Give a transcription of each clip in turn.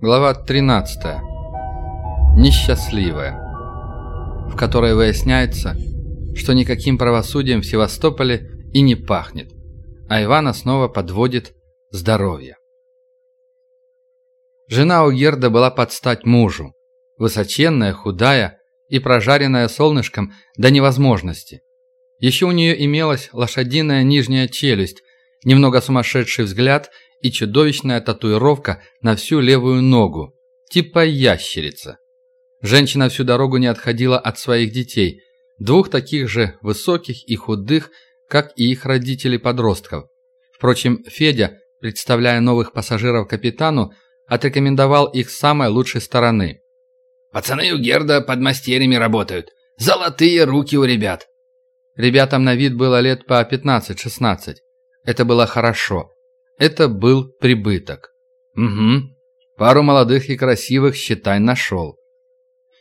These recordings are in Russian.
Глава 13. Несчастливая. В которой выясняется, что никаким правосудием в Севастополе и не пахнет, а Ивана снова подводит здоровье. Жена у Герда была под стать мужу, высоченная, худая и прожаренная солнышком до невозможности. Еще у нее имелась лошадиная нижняя челюсть, немного сумасшедший взгляд – и чудовищная татуировка на всю левую ногу, типа ящерица. Женщина всю дорогу не отходила от своих детей, двух таких же высоких и худых, как и их родители-подростков. Впрочем, Федя, представляя новых пассажиров капитану, отрекомендовал их с самой лучшей стороны. «Пацаны у Герда под мастерьями работают. Золотые руки у ребят». Ребятам на вид было лет по 15-16. Это было хорошо. Это был прибыток. Угу. Пару молодых и красивых, считай, нашел.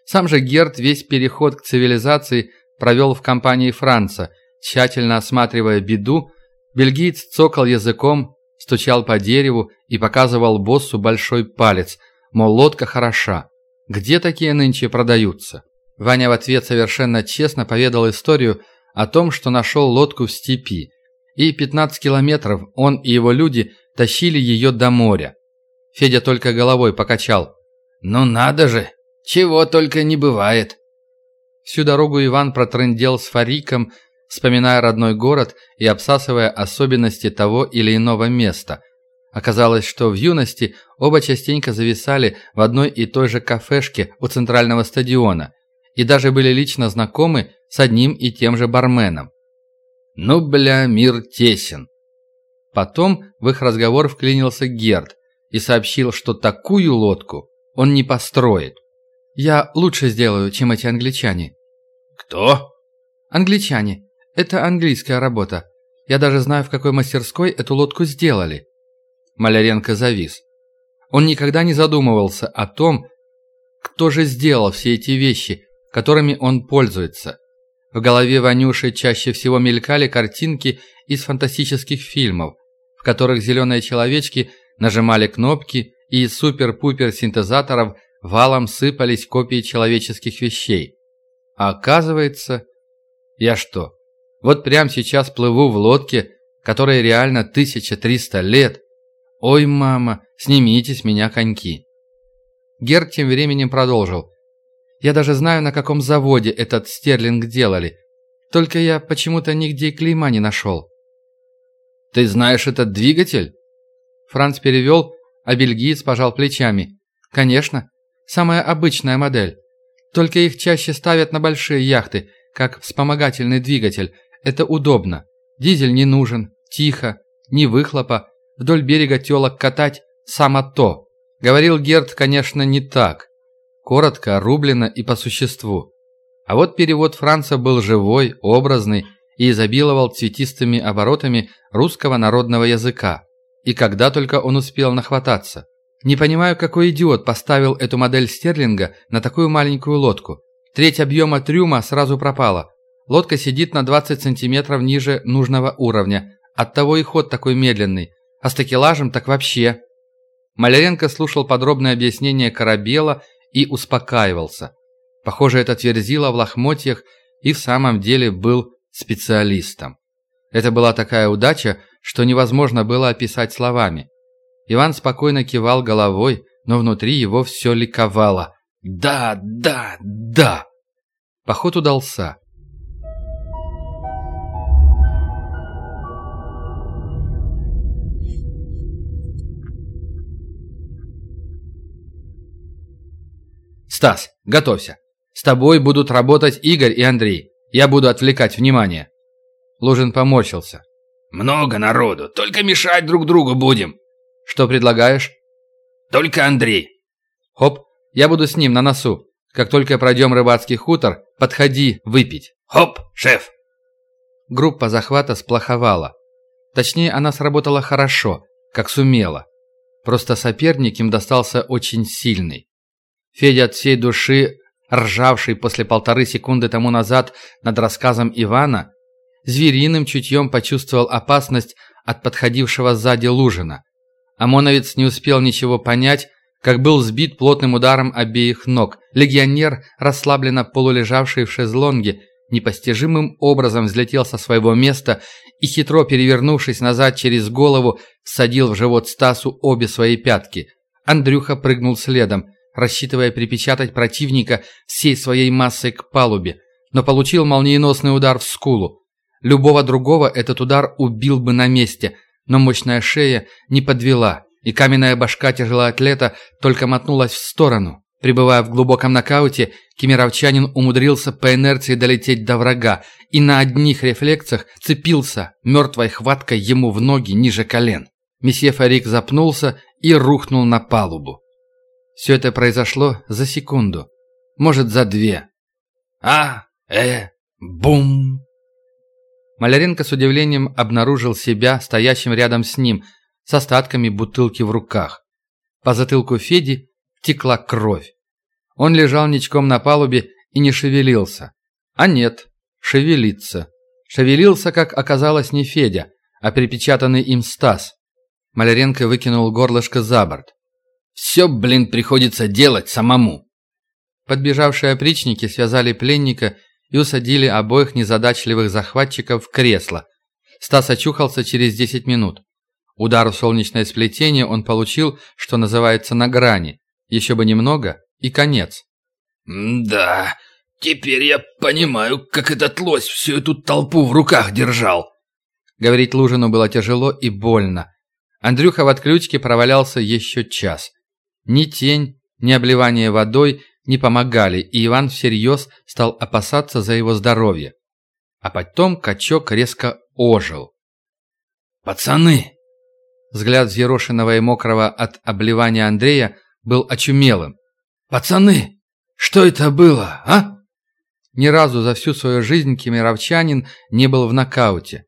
Сам же Герд весь переход к цивилизации провел в компании Франца, тщательно осматривая беду, бельгиец цокал языком, стучал по дереву и показывал боссу большой палец, мол, лодка хороша. Где такие нынче продаются? Ваня в ответ совершенно честно поведал историю о том, что нашел лодку в степи и 15 километров он и его люди тащили ее до моря. Федя только головой покачал. «Ну надо же! Чего только не бывает!» Всю дорогу Иван протрындел с Фариком, вспоминая родной город и обсасывая особенности того или иного места. Оказалось, что в юности оба частенько зависали в одной и той же кафешке у центрального стадиона и даже были лично знакомы с одним и тем же барменом. Ну, бля, мир тесен. Потом в их разговор вклинился Герд и сообщил, что такую лодку он не построит. «Я лучше сделаю, чем эти англичане». «Кто?» «Англичане. Это английская работа. Я даже знаю, в какой мастерской эту лодку сделали». Маляренко завис. Он никогда не задумывался о том, кто же сделал все эти вещи, которыми он пользуется. В голове Ванюши чаще всего мелькали картинки из фантастических фильмов, в которых зеленые человечки нажимали кнопки и из супер-пупер синтезаторов валом сыпались копии человеческих вещей. А оказывается, я что, вот прямо сейчас плыву в лодке, которой реально 1300 лет? Ой, мама, снимите с меня коньки. Герд тем временем продолжил. Я даже знаю, на каком заводе этот стерлинг делали. Только я почему-то нигде клейма не нашел». «Ты знаешь этот двигатель?» Франц перевел, а бельгиец пожал плечами. «Конечно. Самая обычная модель. Только их чаще ставят на большие яхты, как вспомогательный двигатель. Это удобно. Дизель не нужен, тихо, ни выхлопа. Вдоль берега телок катать – само то». Говорил Герд, конечно, не так коротко, рублено и по существу. А вот перевод Франца был живой, образный и изобиловал цветистыми оборотами русского народного языка. И когда только он успел нахвататься. Не понимаю, какой идиот поставил эту модель Стерлинга на такую маленькую лодку. Треть объема трюма сразу пропала. Лодка сидит на 20 сантиметров ниже нужного уровня. Оттого и ход такой медленный. А с такелажем так вообще. Маляренко слушал подробное объяснение Корабела и успокаивался. Похоже, этот Верзила в лохмотьях и в самом деле был специалистом. Это была такая удача, что невозможно было описать словами. Иван спокойно кивал головой, но внутри его все ликовало. «Да, да, да!» Поход удался. «Стас, готовься. С тобой будут работать Игорь и Андрей. Я буду отвлекать внимание». Лужин поморщился. «Много народу, только мешать друг другу будем». «Что предлагаешь?» «Только Андрей». «Хоп, я буду с ним на носу. Как только пройдем рыбацкий хутор, подходи выпить». «Хоп, шеф!» Группа захвата сплоховала. Точнее, она сработала хорошо, как сумела. Просто соперник им достался очень сильный. Федя от всей души, ржавший после полторы секунды тому назад над рассказом Ивана, звериным чутьем почувствовал опасность от подходившего сзади Лужина. ОМОНовец не успел ничего понять, как был сбит плотным ударом обеих ног. Легионер, расслабленно полулежавший в шезлонге, непостижимым образом взлетел со своего места и, хитро перевернувшись назад через голову, всадил в живот Стасу обе свои пятки. Андрюха прыгнул следом, рассчитывая припечатать противника всей своей массой к палубе, но получил молниеносный удар в скулу. Любого другого этот удар убил бы на месте, но мощная шея не подвела, и каменная башка тяжелоатлета только мотнулась в сторону. Пребывая в глубоком нокауте, кемеровчанин умудрился по инерции долететь до врага и на одних рефлексах цепился мертвой хваткой ему в ноги ниже колен. Месье Фарик запнулся и рухнул на палубу. Все это произошло за секунду, может, за две. А, э, бум! Маляренко с удивлением обнаружил себя стоящим рядом с ним, с остатками бутылки в руках. По затылку Феди текла кровь. Он лежал ничком на палубе и не шевелился. А нет, шевелится. Шевелился, как оказалось, не Федя, а припечатанный им Стас. Маляренко выкинул горлышко за борт. «Все, блин, приходится делать самому». Подбежавшие опричники связали пленника и усадили обоих незадачливых захватчиков в кресло. Стас очухался через 10 минут. Удар в солнечное сплетение он получил, что называется, на грани. Еще бы немного и конец. «Да, теперь я понимаю, как этот лось всю эту толпу в руках держал». Говорить Лужину было тяжело и больно. Андрюха в отключке провалялся еще час. Ни тень, ни обливание водой не помогали, и Иван всерьез стал опасаться за его здоровье. А потом качок резко ожил. «Пацаны!» Взгляд взъерошенного и мокрого от обливания Андрея был очумелым. «Пацаны, что это было, а?» Ни разу за всю свою жизнь кемеровчанин не был в нокауте.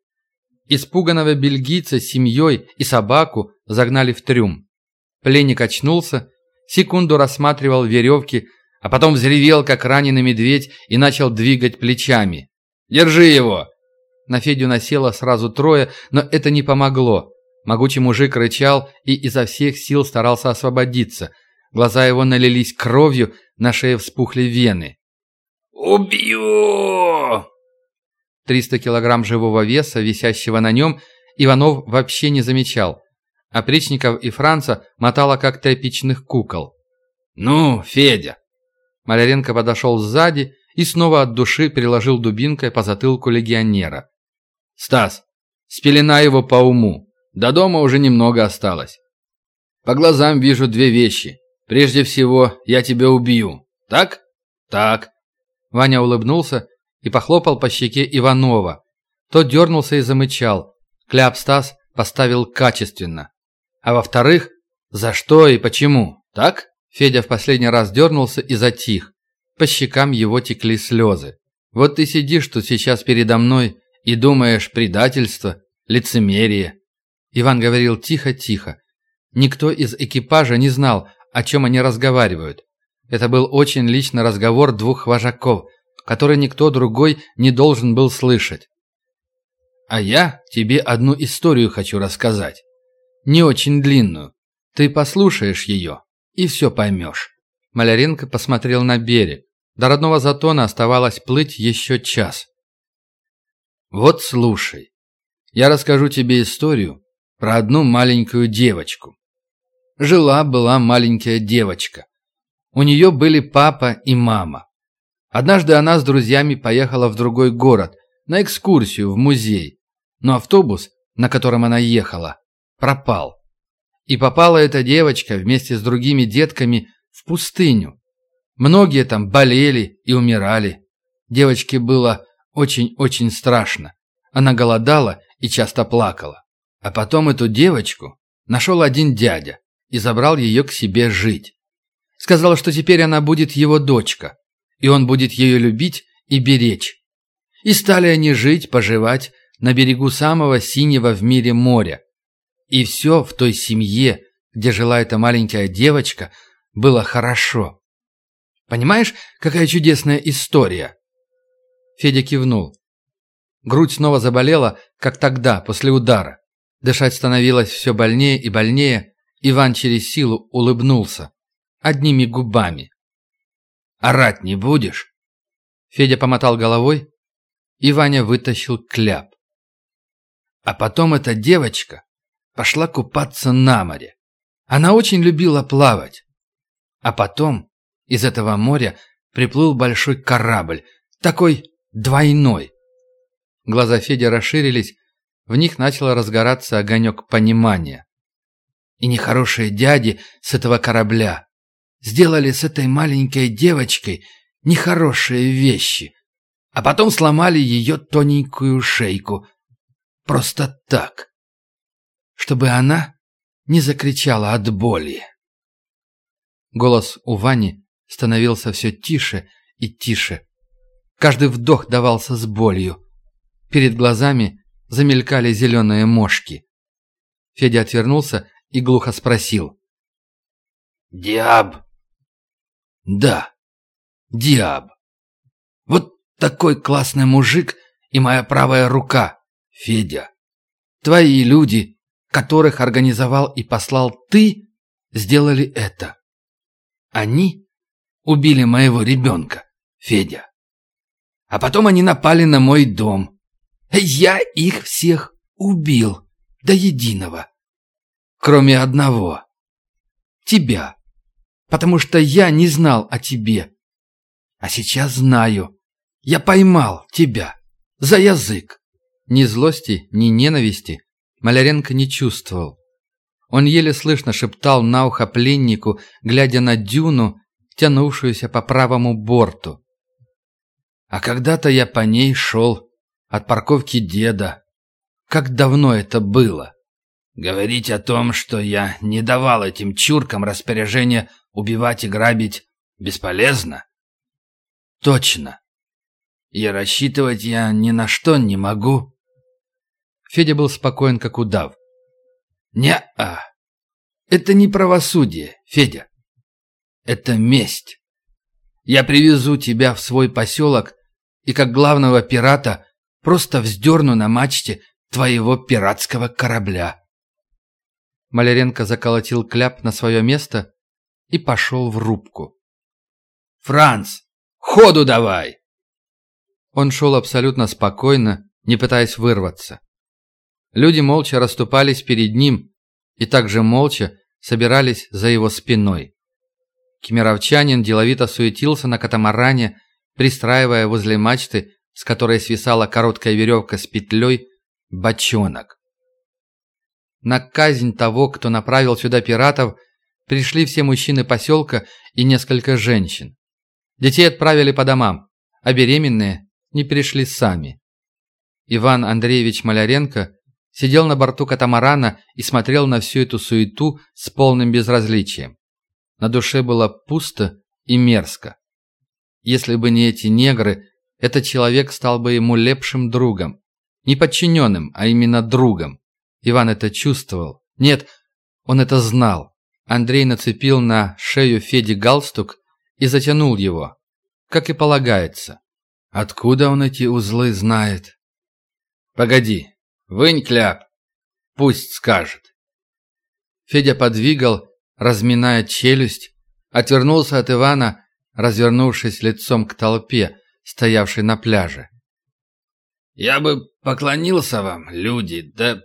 Испуганного бельгийца с семьей и собаку загнали в трюм. Пленник очнулся, секунду рассматривал веревки, а потом взревел, как раненый медведь, и начал двигать плечами. «Держи его!» На Федю насело сразу трое, но это не помогло. Могучий мужик рычал и изо всех сил старался освободиться. Глаза его налились кровью, на шее вспухли вены. «Убью!» 300 килограмм живого веса, висящего на нем, Иванов вообще не замечал. Опричников и Франца мотало как тряпичных кукол. «Ну, Федя!» Маляренко подошел сзади и снова от души приложил дубинкой по затылку легионера. «Стас, спелена его по уму. До дома уже немного осталось. По глазам вижу две вещи. Прежде всего, я тебя убью. Так? Так». Ваня улыбнулся и похлопал по щеке Иванова. Тот дернулся и замычал. Кляп Стас поставил качественно. А во-вторых, за что и почему, так? Федя в последний раз дернулся и затих. По щекам его текли слезы. Вот ты сидишь тут сейчас передо мной и думаешь предательство, лицемерие. Иван говорил тихо-тихо. Никто из экипажа не знал, о чем они разговаривают. Это был очень личный разговор двух вожаков, который никто другой не должен был слышать. А я тебе одну историю хочу рассказать. Не очень длинную. Ты послушаешь ее и все поймешь. Маляренко посмотрел на берег. До родного затона оставалось плыть еще час. Вот слушай. Я расскажу тебе историю про одну маленькую девочку. Жила-была маленькая девочка. У нее были папа и мама. Однажды она с друзьями поехала в другой город, на экскурсию в музей. Но автобус, на котором она ехала, пропал. И попала эта девочка вместе с другими детками в пустыню. Многие там болели и умирали. Девочке было очень-очень страшно. Она голодала и часто плакала. А потом эту девочку нашел один дядя и забрал ее к себе жить. Сказал, что теперь она будет его дочка и он будет ее любить и беречь. И стали они жить, поживать на берегу самого синего в мире моря. И все в той семье, где жила эта маленькая девочка, было хорошо. Понимаешь, какая чудесная история?» Федя кивнул. Грудь снова заболела, как тогда, после удара. Дышать становилось все больнее и больнее. Иван через силу улыбнулся. одними губами. «Орать не будешь?» Федя помотал головой, и Ваня вытащил кляп. А потом эта девочка пошла купаться на море. Она очень любила плавать. А потом из этого моря приплыл большой корабль, такой двойной. Глаза Феди расширились, в них начал разгораться огонек понимания. И нехорошие дяди с этого корабля сделали с этой маленькой девочкой нехорошие вещи, а потом сломали ее тоненькую шейку. Просто так. Чтобы она не закричала от боли. Голос у Вани становился все тише и тише. Каждый вдох давался с болью. Перед глазами замелькали зеленые мошки. Федя отвернулся и глухо спросил. «Диаб?» «Да, Диаб. Вот такой классный мужик и моя правая рука, Федя. Твои люди, которых организовал и послал ты, сделали это. Они убили моего ребенка, Федя. А потом они напали на мой дом. Я их всех убил до единого. Кроме одного. Тебя. Потому что я не знал о тебе. А сейчас знаю. Я поймал тебя. За язык. Ни злости, ни ненависти Маляренко не чувствовал. Он еле слышно шептал на ухо пленнику, глядя на дюну, тянувшуюся по правому борту. А когда-то я по ней шел от парковки деда. Как давно это было? Говорить о том, что я не давал этим чуркам распоряжения убивать и грабить, бесполезно? Точно. И рассчитывать я ни на что не могу. Федя был спокоен, как удав. «Не-а. Это не правосудие, Федя. Это месть. Я привезу тебя в свой поселок и как главного пирата просто вздерну на мачте твоего пиратского корабля». Маляренко заколотил кляп на свое место и пошел в рубку. «Франц, ходу давай!» Он шел абсолютно спокойно, не пытаясь вырваться. Люди молча расступались перед ним и также молча собирались за его спиной. Кемеровчанин деловито суетился на катамаране, пристраивая возле мачты, с которой свисала короткая веревка с петлей, бочонок. На казнь того, кто направил сюда пиратов, пришли все мужчины поселка и несколько женщин. Детей отправили по домам, а беременные не пришли сами. Иван Андреевич Маляренко сидел на борту катамарана и смотрел на всю эту суету с полным безразличием. На душе было пусто и мерзко. Если бы не эти негры, этот человек стал бы ему лепшим другом. Не подчиненным, а именно другом. Иван это чувствовал. Нет, он это знал. Андрей нацепил на шею Феди галстук и затянул его, как и полагается. Откуда он эти узлы знает? Погоди, вынь кляп. Пусть скажет. Федя подвигал, разминая челюсть, отвернулся от Ивана, развернувшись лицом к толпе, стоявшей на пляже. «Я бы поклонился вам, люди, да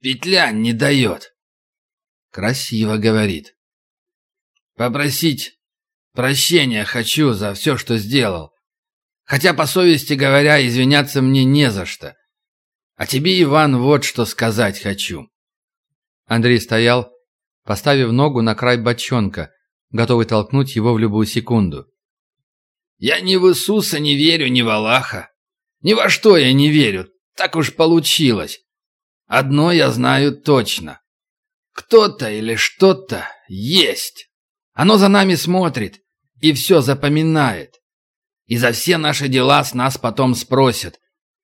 петля не дает». Красиво говорит. «Попросить прощения хочу за все, что сделал. Хотя, по совести говоря, извиняться мне не за что. А тебе, Иван, вот что сказать хочу». Андрей стоял, поставив ногу на край бочонка, готовый толкнуть его в любую секунду. «Я ни в Иисуса не верю, ни в Аллаха. Ни во что я не верю. Так уж получилось. Одно я знаю точно. Кто-то или что-то есть. Оно за нами смотрит и все запоминает. И за все наши дела с нас потом спросят.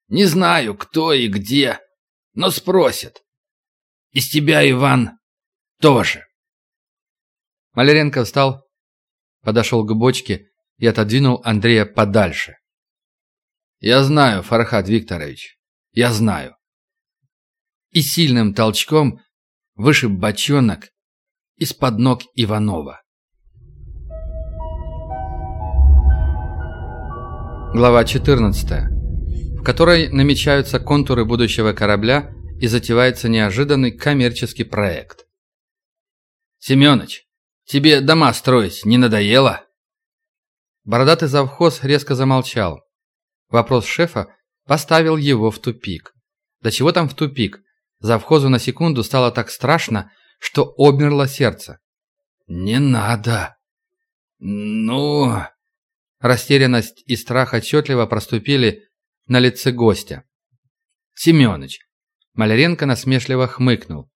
Не знаю, кто и где, но спросят. Из тебя, Иван, тоже. Маляренко встал, подошел к бочке и отодвинул Андрея подальше. «Я знаю, Фархат Викторович, я знаю». И сильным толчком вышиб бочонок из-под ног Иванова. Глава 14 которой намечаются контуры будущего корабля и затевается неожиданный коммерческий проект. «Семёныч, тебе дома строить не надоело?» Бородатый завхоз резко замолчал. Вопрос шефа поставил его в тупик. Да чего там в тупик? Завхозу на секунду стало так страшно, что обмерло сердце. «Не надо!» «Ну...» Растерянность и страх отчетливо проступили на лице гостя. «Семёныч!» Маляренко насмешливо хмыкнул.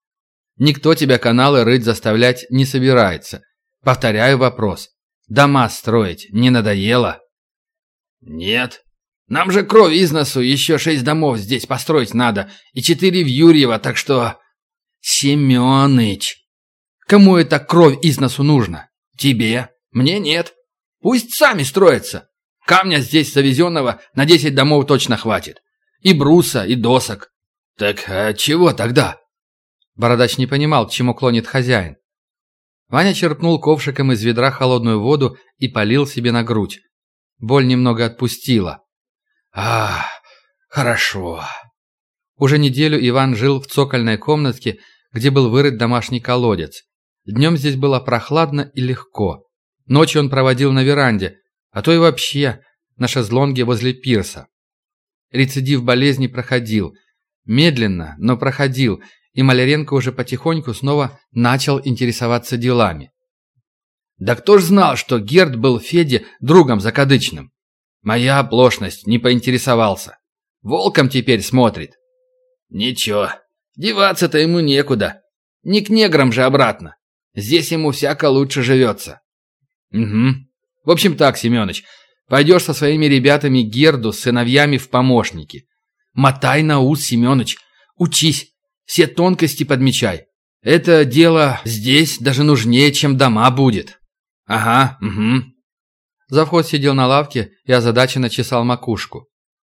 «Никто тебя каналы рыть заставлять не собирается. Повторяю вопрос. Дома строить не надоело?» «Нет. Нам же кровь из носу, еще шесть домов здесь построить надо, и четыре в Юрьево, так что...» «Семёныч!» «Кому это кровь из носу нужно? Тебе? Мне нет. Пусть сами строятся. Камня здесь завезенного на десять домов точно хватит. И бруса, и досок. Так а чего тогда? Бородач не понимал, к чему клонит хозяин. Ваня черпнул ковшиком из ведра холодную воду и полил себе на грудь. Боль немного отпустила. «А, хорошо». Уже неделю Иван жил в цокольной комнатке, где был вырыт домашний колодец. Днем здесь было прохладно и легко. Ночью он проводил на веранде, а то и вообще на шезлонге возле пирса. Рецидив болезни проходил. Медленно, но проходил, и Маляренко уже потихоньку снова начал интересоваться делами. «Да кто ж знал, что Герд был Феде другом закадычным? Моя оплошность не поинтересовался. Волком теперь смотрит». «Ничего, деваться-то ему некуда. Не к неграм же обратно. Здесь ему всяко лучше живется». «Угу. В общем так, Семёныч, пойдешь со своими ребятами Герду с сыновьями в помощники. Мотай на ус, Семёныч. Учись. Все тонкости подмечай. Это дело здесь даже нужнее, чем дома будет». «Ага, угу». Завхоз сидел на лавке и озадаченно чесал макушку.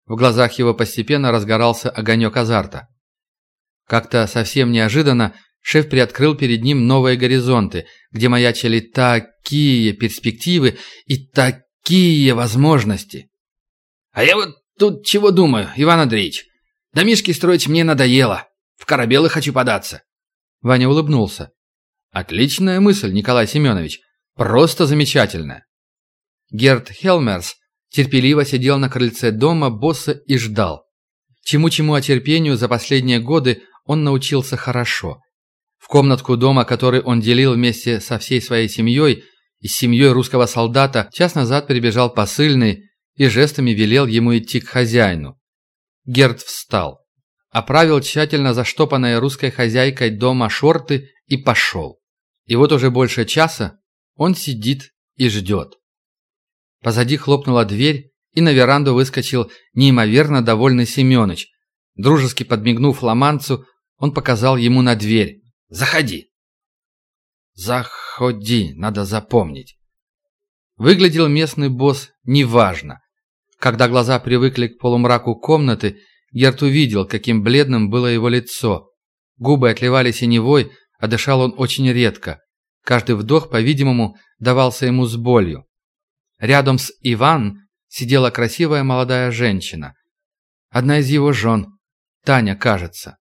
В глазах его постепенно разгорался огонек азарта. Как-то совсем неожиданно Шеф приоткрыл перед ним новые горизонты, где маячили такие перспективы и такие возможности. «А я вот тут чего думаю, Иван Андреевич? Домишки строить мне надоело. В корабелы хочу податься». Ваня улыбнулся. «Отличная мысль, Николай Семенович. Просто замечательная». Герд Хелмерс терпеливо сидел на крыльце дома босса и ждал. Чему-чему о терпению за последние годы он научился хорошо – в комнатку дома, который он делил вместе со всей своей семьей и семьей русского солдата, час назад прибежал посыльный и жестами велел ему идти к хозяину. Герд встал, оправил тщательно заштопанной русской хозяйкой дома шорты и пошел. И вот уже больше часа он сидит и ждет. Позади хлопнула дверь, и на веранду выскочил неимоверно довольный Семёныч. Дружески подмигнув ламанцу, он показал ему на дверь. Заходи». «Заходи, надо запомнить». Выглядел местный босс неважно. Когда глаза привыкли к полумраку комнаты, Герт увидел, каким бледным было его лицо. Губы отливали синевой, а дышал он очень редко. Каждый вдох, по-видимому, давался ему с болью. Рядом с Иван сидела красивая молодая женщина. Одна из его жен. Таня, кажется.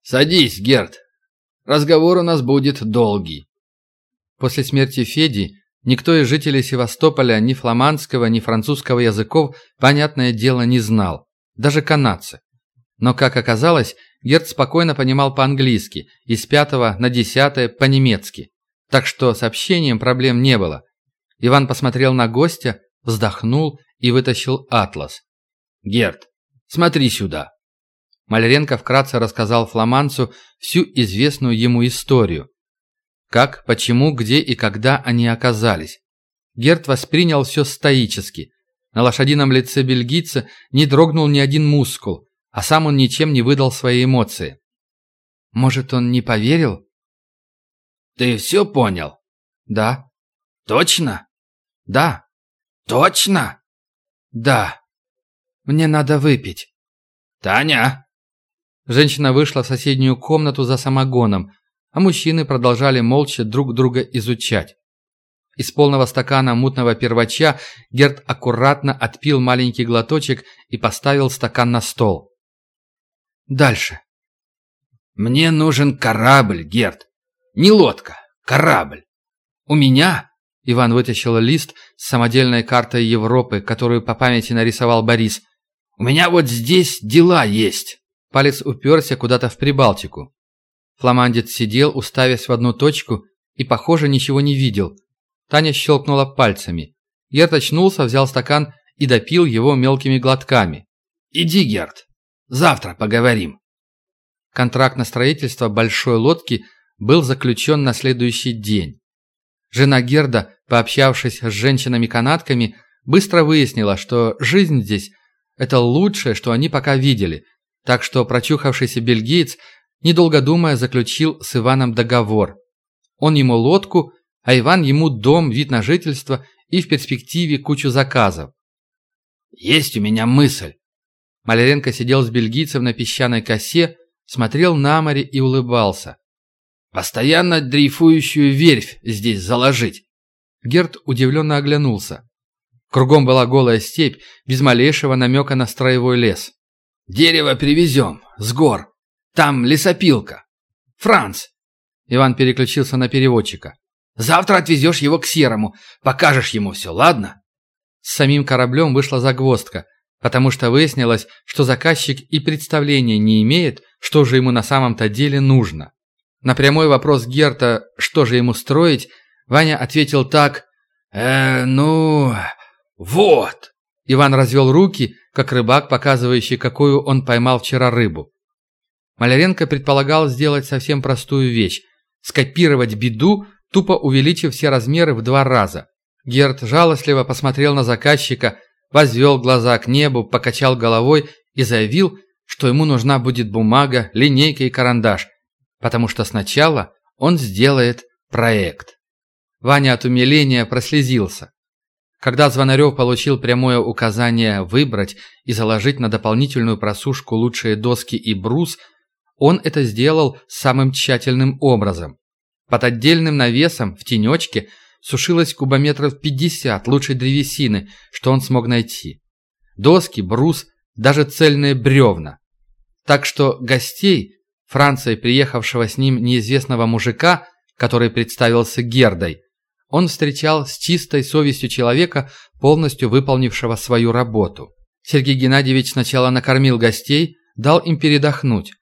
«Садись, Герт, Разговор у нас будет долгий. После смерти Феди никто из жителей Севастополя ни фламандского, ни французского языков, понятное дело, не знал. Даже канадцы. Но, как оказалось, Герд спокойно понимал по-английски и с пятого на десятое по-немецки. Так что с общением проблем не было. Иван посмотрел на гостя, вздохнул и вытащил атлас. «Герд, смотри сюда». Маляренко вкратце рассказал фламанцу всю известную ему историю. Как, почему, где и когда они оказались. Герт воспринял все стоически. На лошадином лице бельгийца не дрогнул ни один мускул, а сам он ничем не выдал свои эмоции. Может, он не поверил? «Ты все понял?» «Да». «Точно?» «Да». «Точно?» «Да. Мне надо выпить». «Таня!» Женщина вышла в соседнюю комнату за самогоном, а мужчины продолжали молча друг друга изучать. Из полного стакана мутного первача Герт аккуратно отпил маленький глоточек и поставил стакан на стол. Дальше. «Мне нужен корабль, Герт. Не лодка, корабль. У меня...» Иван вытащил лист с самодельной картой Европы, которую по памяти нарисовал Борис. «У меня вот здесь дела есть». Палец уперся куда-то в Прибалтику. Фламандец сидел, уставясь в одну точку, и, похоже, ничего не видел. Таня щелкнула пальцами. Герт очнулся, взял стакан и допил его мелкими глотками. «Иди, Герт, завтра поговорим». Контракт на строительство большой лодки был заключен на следующий день. Жена Герда, пообщавшись с женщинами-канатками, быстро выяснила, что жизнь здесь – это лучшее, что они пока видели, так что прочухавшийся бельгиец, недолго думая, заключил с Иваном договор. Он ему лодку, а Иван ему дом, вид на жительство и в перспективе кучу заказов. «Есть у меня мысль!» Маляренко сидел с бельгийцем на песчаной косе, смотрел на море и улыбался. «Постоянно дрейфующую верфь здесь заложить!» Герт удивленно оглянулся. Кругом была голая степь, без малейшего намека на строевой лес. «Дерево привезем, с гор. Там лесопилка. Франц!» Иван переключился на переводчика. «Завтра отвезешь его к Серому, покажешь ему все, ладно?» С самим кораблем вышла загвоздка, потому что выяснилось, что заказчик и представления не имеет, что же ему на самом-то деле нужно. На прямой вопрос Герта, что же ему строить, Ваня ответил так «Э, ну, вот». Иван развел руки, как рыбак, показывающий, какую он поймал вчера рыбу. Маляренко предполагал сделать совсем простую вещь – скопировать беду, тупо увеличив все размеры в два раза. Герт жалостливо посмотрел на заказчика, возвел глаза к небу, покачал головой и заявил, что ему нужна будет бумага, линейка и карандаш, потому что сначала он сделает проект. Ваня от умиления прослезился. Когда Звонарев получил прямое указание выбрать и заложить на дополнительную просушку лучшие доски и брус, он это сделал самым тщательным образом. Под отдельным навесом в тенечке сушилось кубометров 50 лучшей древесины, что он смог найти. Доски, брус, даже цельные бревна. Так что гостей, Франции приехавшего с ним неизвестного мужика, который представился Гердой, он встречал с чистой совестью человека, полностью выполнившего свою работу. Сергей Геннадьевич сначала накормил гостей, дал им передохнуть,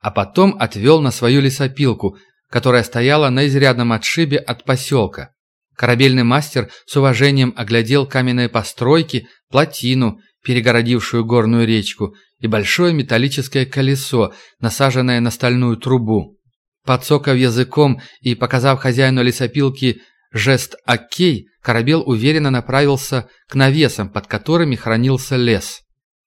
а потом отвел на свою лесопилку, которая стояла на изрядном отшибе от поселка. Корабельный мастер с уважением оглядел каменные постройки, плотину, перегородившую горную речку, и большое металлическое колесо, насаженное на стальную трубу. Подсоков языком и показав хозяину лесопилки Жест «Окей», корабел уверенно направился к навесам, под которыми хранился лес.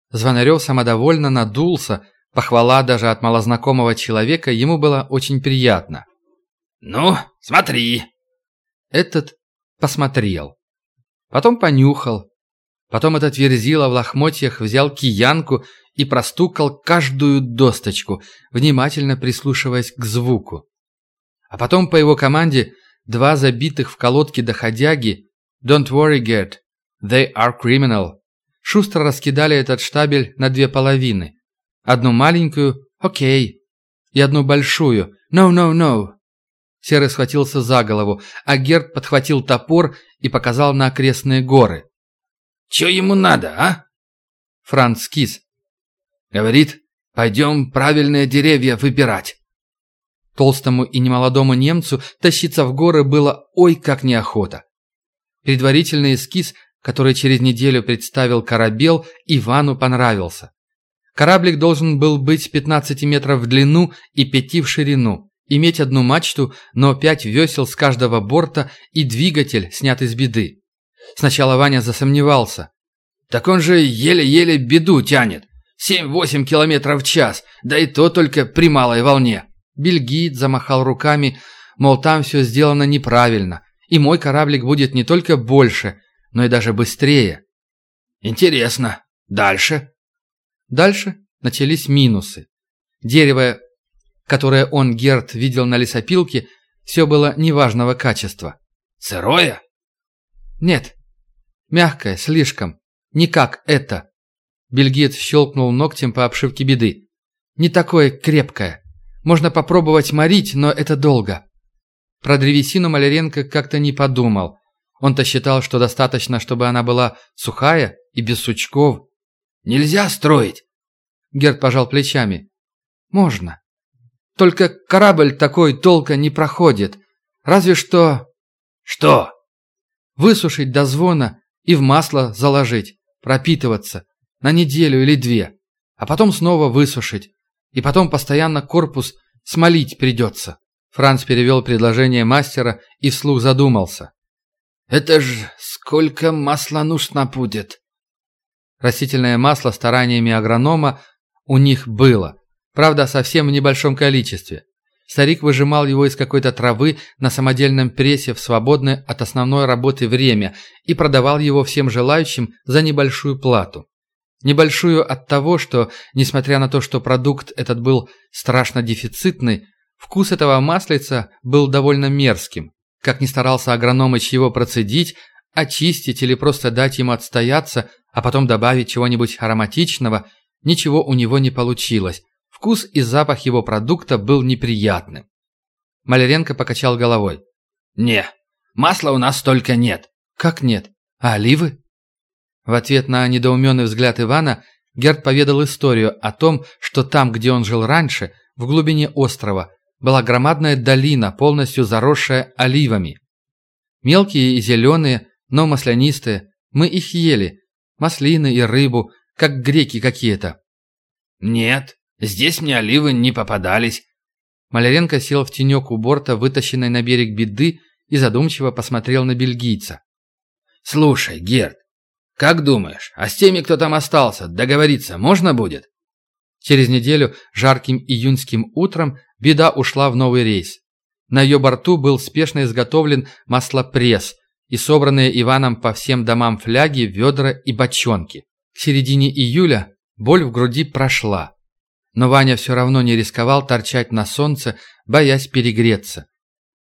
Звонарев самодовольно надулся, похвала даже от малознакомого человека ему была очень приятна. «Ну, смотри!» Этот посмотрел. Потом понюхал. Потом этот верзила в лохмотьях взял киянку и простукал каждую досточку, внимательно прислушиваясь к звуку. А потом по его команде Два забитых в колодке доходяги «Don't worry, Gert, they are criminal» шустро раскидали этот штабель на две половины. Одну маленькую «Окей» и одну большую «No, no, no». Серый схватился за голову, а Герт подхватил топор и показал на окрестные горы. «Чё ему надо, а?» Франц кис. Говорит, пойдем правильные деревья выбирать. Толстому и немолодому немцу тащиться в горы было ой как неохота. Предварительный эскиз, который через неделю представил корабел, Ивану понравился. Кораблик должен был быть 15 метров в длину и 5 в ширину, иметь одну мачту, но 5 весел с каждого борта и двигатель, снятый с беды. Сначала Ваня засомневался. «Так он же еле-еле беду тянет. 7-8 километров в час, да и то только при малой волне». Бельгиец замахал руками, мол, там все сделано неправильно, и мой кораблик будет не только больше, но и даже быстрее. Интересно. Дальше? Dальше начались минусы. Дерево, которое он, Герт, видел на лесопилке, все было неважного качества. Сырое? Нет. Мягкое, слишком. Не как это. Бельгиец щелкнул ногтем по обшивке беды. Не такое крепкое. Можно попробовать морить, но это долго. Про древесину Маляренко как-то не подумал. Он-то считал, что достаточно, чтобы она была сухая и без сучков. «Нельзя строить!» Герд пожал плечами. «Можно. Только корабль такой толка не проходит. Разве что...» «Что?» «Высушить до звона и в масло заложить, пропитываться. На неделю или две. А потом снова высушить. И потом постоянно корпус смолить придется». Франц перевел предложение мастера и вслух задумался. «Это ж сколько масла нужно будет?» Растительное масло стараниями агронома у них было. Правда, совсем в небольшом количестве. Старик выжимал его из какой-то травы на самодельном прессе в свободное от основной работы время и продавал его всем желающим за небольшую плату. Небольшую от того, что, несмотря на то, что продукт этот был страшно дефицитный, вкус этого маслица был довольно мерзким. Как ни старался агрономыч его процедить, очистить или просто дать ему отстояться, а потом добавить чего-нибудь ароматичного, ничего у него не получилось. Вкус и запах его продукта был неприятным. Маляренко покачал головой. «Не, масла у нас столько нет». «Как нет? А оливы?» В ответ на недоуменный взгляд Ивана Герд поведал историю о том, что там, где он жил раньше, в глубине острова, была громадная долина, полностью заросшая оливами. Мелкие и зеленые, но маслянистые, мы их ели, маслины и рыбу, как греки какие-то. «Нет, здесь мне оливы не попадались». Маляренко сел в тенек у борта, вытащенной на берег беды, и задумчиво посмотрел на бельгийца. «Слушай, Герд, как думаешь, а с теми, кто там остался, договориться можно будет?» Через неделю, жарким июньским утром, беда ушла в новый рейс. На ее борту был спешно изготовлен маслопресс и собранные Иваном по всем домам фляги, ведра и бочонки. К середине июля боль в груди прошла. Но Ваня все равно не рисковал торчать на солнце, боясь перегреться.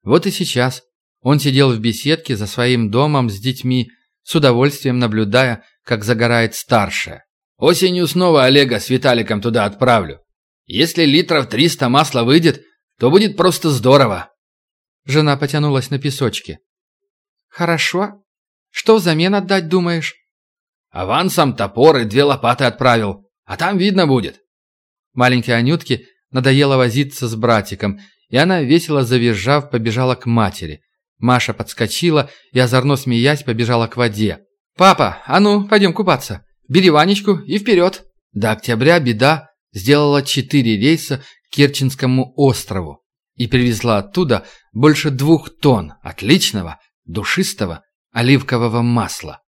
Вот и сейчас он сидел в беседке за своим домом с детьми, с удовольствием наблюдая, как загорает старшая. Осенью снова Олега с Виталиком туда отправлю. Если литров триста масла выйдет, то будет просто здорово. Жена потянулась на песочке. Хорошо. Что взамен отдать думаешь? Авансом топор и две лопаты отправил, а там видно будет. Маленькой Анютке надоело возиться с братиком, и она, весело завизжав, побежала к матери. Маша подскочила и, озорно смеясь, побежала к воде. «Папа, а ну, пойдем купаться. Бери Ванечку и вперед!» До октября беда сделала четыре рейса к Керченскому острову и привезла оттуда больше двух тонн отличного, душистого оливкового масла.